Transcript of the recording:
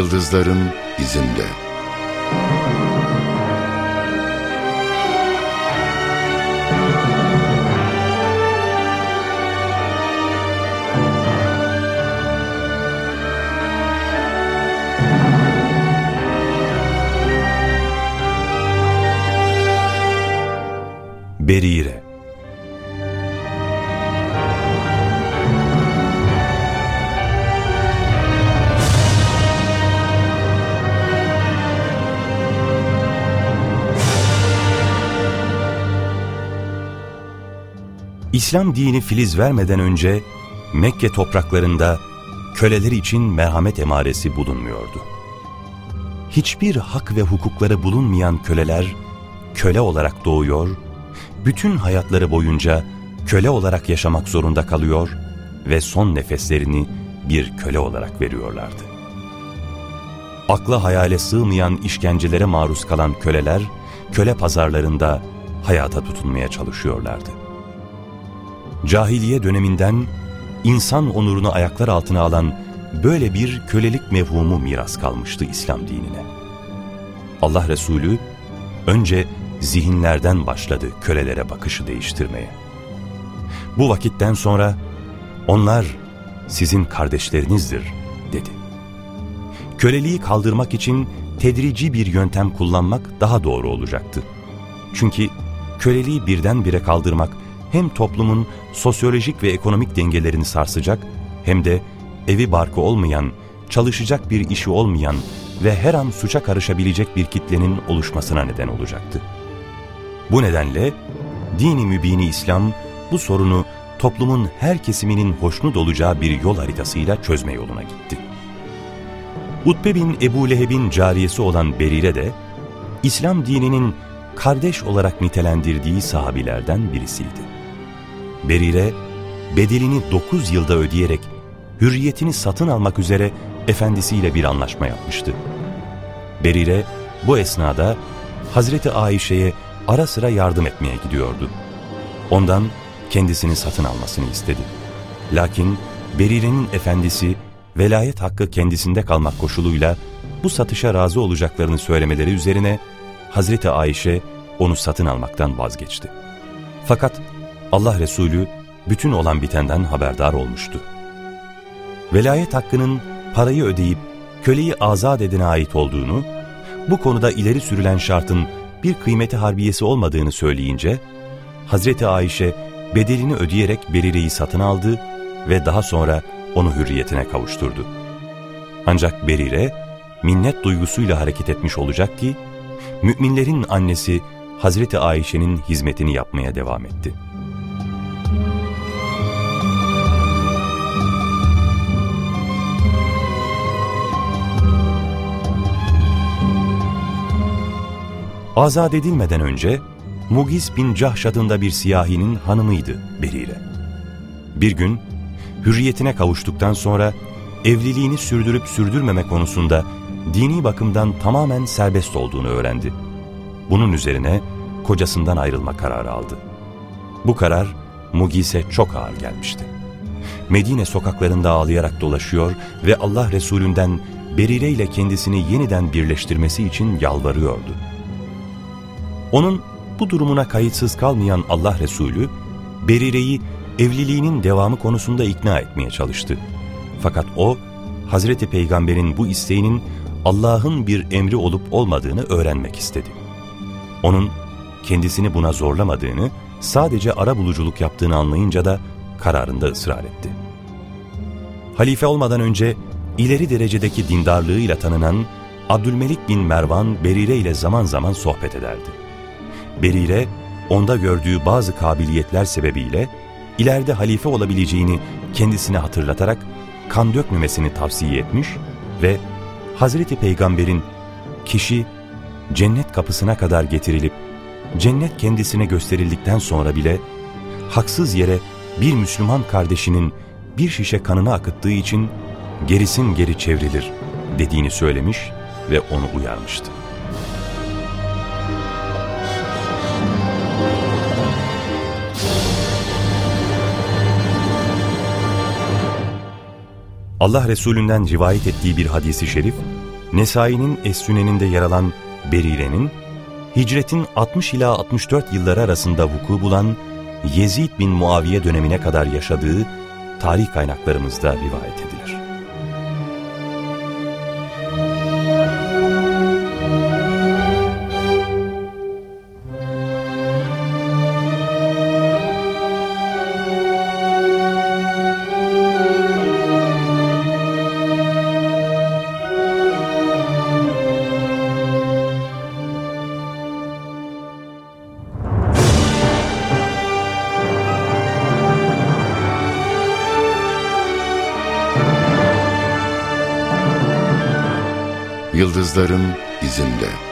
yıldızların izinde. İslam dini filiz vermeden önce Mekke topraklarında köleler için merhamet emaresi bulunmuyordu. Hiçbir hak ve hukukları bulunmayan köleler köle olarak doğuyor, bütün hayatları boyunca köle olarak yaşamak zorunda kalıyor ve son nefeslerini bir köle olarak veriyorlardı. Akla hayale sığmayan işkencelere maruz kalan köleler, köle pazarlarında hayata tutunmaya çalışıyorlardı. Cahiliye döneminden insan onurunu ayaklar altına alan böyle bir kölelik mevhumu miras kalmıştı İslam dinine. Allah Resulü önce zihinlerden başladı kölelere bakışı değiştirmeye. Bu vakitten sonra onlar sizin kardeşlerinizdir dedi. Köleliği kaldırmak için tedrici bir yöntem kullanmak daha doğru olacaktı. Çünkü köleliği birdenbire kaldırmak hem toplumun sosyolojik ve ekonomik dengelerini sarsacak hem de evi barkı olmayan, çalışacak bir işi olmayan ve her an suça karışabilecek bir kitlenin oluşmasına neden olacaktı. Bu nedenle dini mübini İslam bu sorunu toplumun her kesiminin hoşnut olacağı bir yol haritasıyla çözme yoluna gitti. Utbe bin Ebu Leheb'in cariyesi olan Berire de İslam dininin kardeş olarak nitelendirdiği sahabilerden birisiydi. Berire, bedelini 9 yılda ödeyerek hürriyetini satın almak üzere efendisiyle bir anlaşma yapmıştı. Berire bu esnada Hazreti Ayşe'ye ara sıra yardım etmeye gidiyordu. Ondan kendisini satın almasını istedi. Lakin Berire'nin efendisi velayet hakkı kendisinde kalmak koşuluyla bu satışa razı olacaklarını söylemeleri üzerine Hazreti Ayşe onu satın almaktan vazgeçti. Fakat Allah Resulü bütün olan bitenden haberdar olmuştu. Velayet hakkının parayı ödeyip köleyi azat edene ait olduğunu, bu konuda ileri sürülen şartın bir kıymeti harbiyesi olmadığını söyleyince, Hazreti Ayşe bedelini ödeyerek Berire'yi satın aldı ve daha sonra onu hürriyetine kavuşturdu. Ancak Berire, minnet duygusuyla hareket etmiş olacak ki, müminlerin annesi Hazreti Ayşe'nin hizmetini yapmaya devam etti. Azat edilmeden önce Mugiz bin Cahş adında bir siyahinin hanımıydı Berire. Bir gün hürriyetine kavuştuktan sonra evliliğini sürdürüp sürdürmeme konusunda dini bakımdan tamamen serbest olduğunu öğrendi. Bunun üzerine kocasından ayrılma kararı aldı. Bu karar Mugis'e çok ağır gelmişti. Medine sokaklarında ağlayarak dolaşıyor ve Allah Resulünden Berire ile kendisini yeniden birleştirmesi için yalvarıyordu. Onun bu durumuna kayıtsız kalmayan Allah Resulü, Berire'yi evliliğinin devamı konusunda ikna etmeye çalıştı. Fakat o, Hazreti Peygamber'in bu isteğinin Allah'ın bir emri olup olmadığını öğrenmek istedi. Onun kendisini buna zorlamadığını, sadece ara buluculuk yaptığını anlayınca da kararında ısrar etti. Halife olmadan önce ileri derecedeki dindarlığıyla tanınan Abdülmelik bin Mervan Berire ile zaman zaman sohbet ederdi. Berire, onda gördüğü bazı kabiliyetler sebebiyle ileride halife olabileceğini kendisine hatırlatarak kan dökmemesini tavsiye etmiş ve Hazreti Peygamber'in kişi cennet kapısına kadar getirilip cennet kendisine gösterildikten sonra bile haksız yere bir Müslüman kardeşinin bir şişe kanını akıttığı için gerisin geri çevrilir dediğini söylemiş ve onu uyarmıştı. Allah Resulünden rivayet ettiği bir hadisi şerif, Nesai'nin Es-Sünen'inde yer alan Berire'nin, hicretin 60 ila 64 yılları arasında vuku bulan Yezid bin Muaviye dönemine kadar yaşadığı tarih kaynaklarımızda rivayet edilir. Yıldızların izinde.